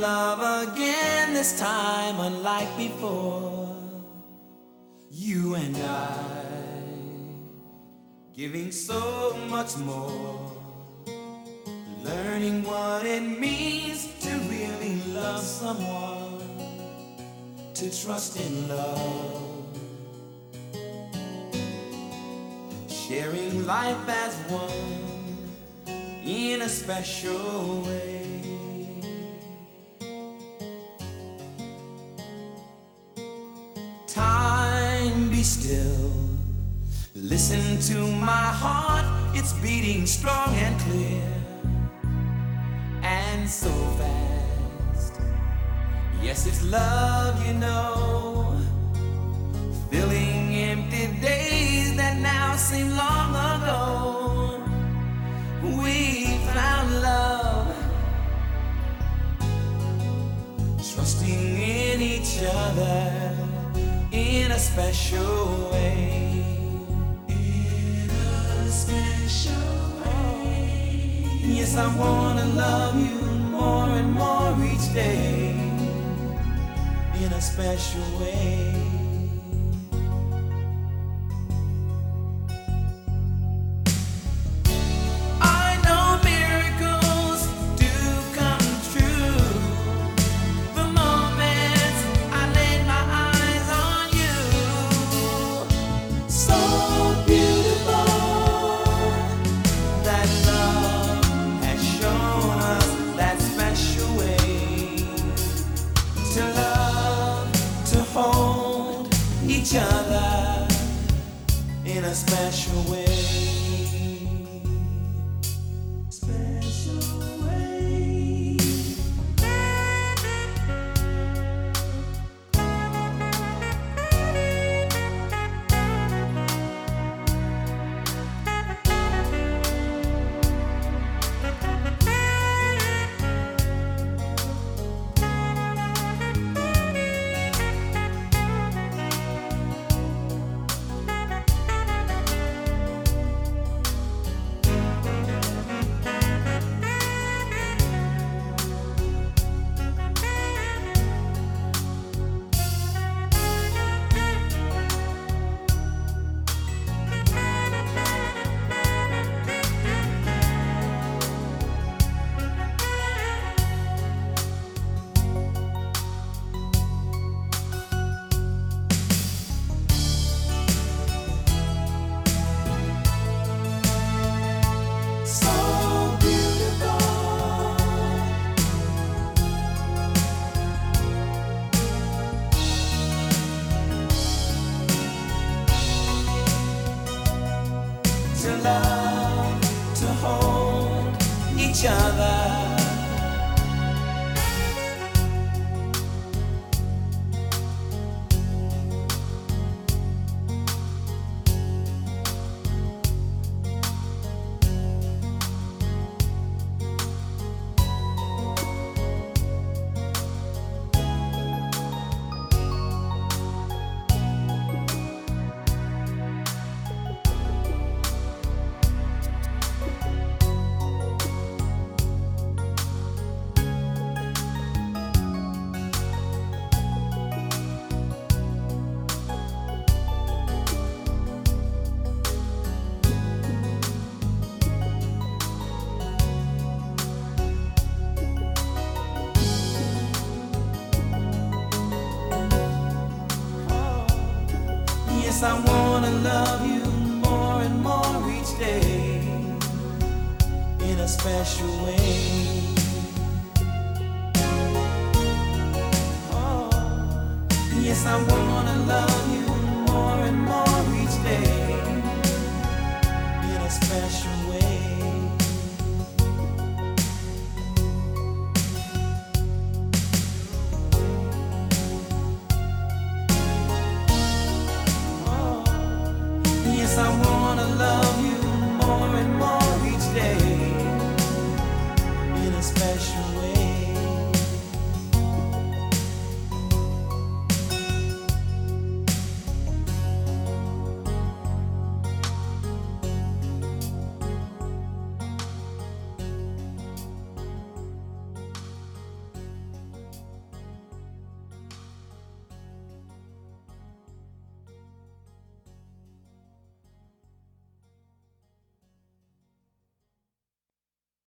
love again, this time unlike before. You and I, giving so much more, learning what it means to really love someone, to trust in love, sharing life as one in a special way. Still. Listen to my heart, it's beating strong and clear. And so fast. Yes, it's love, you know. Filling empty days that now seem long ago. We found love. Trusting in each other special way. In a special way. Yes, I wanna love you more and more each day. In a special way. Each other in a special way. Love, to hold each other. I wanna love you more and more each day in a special way. Oh, yes, I wanna love you more and more. special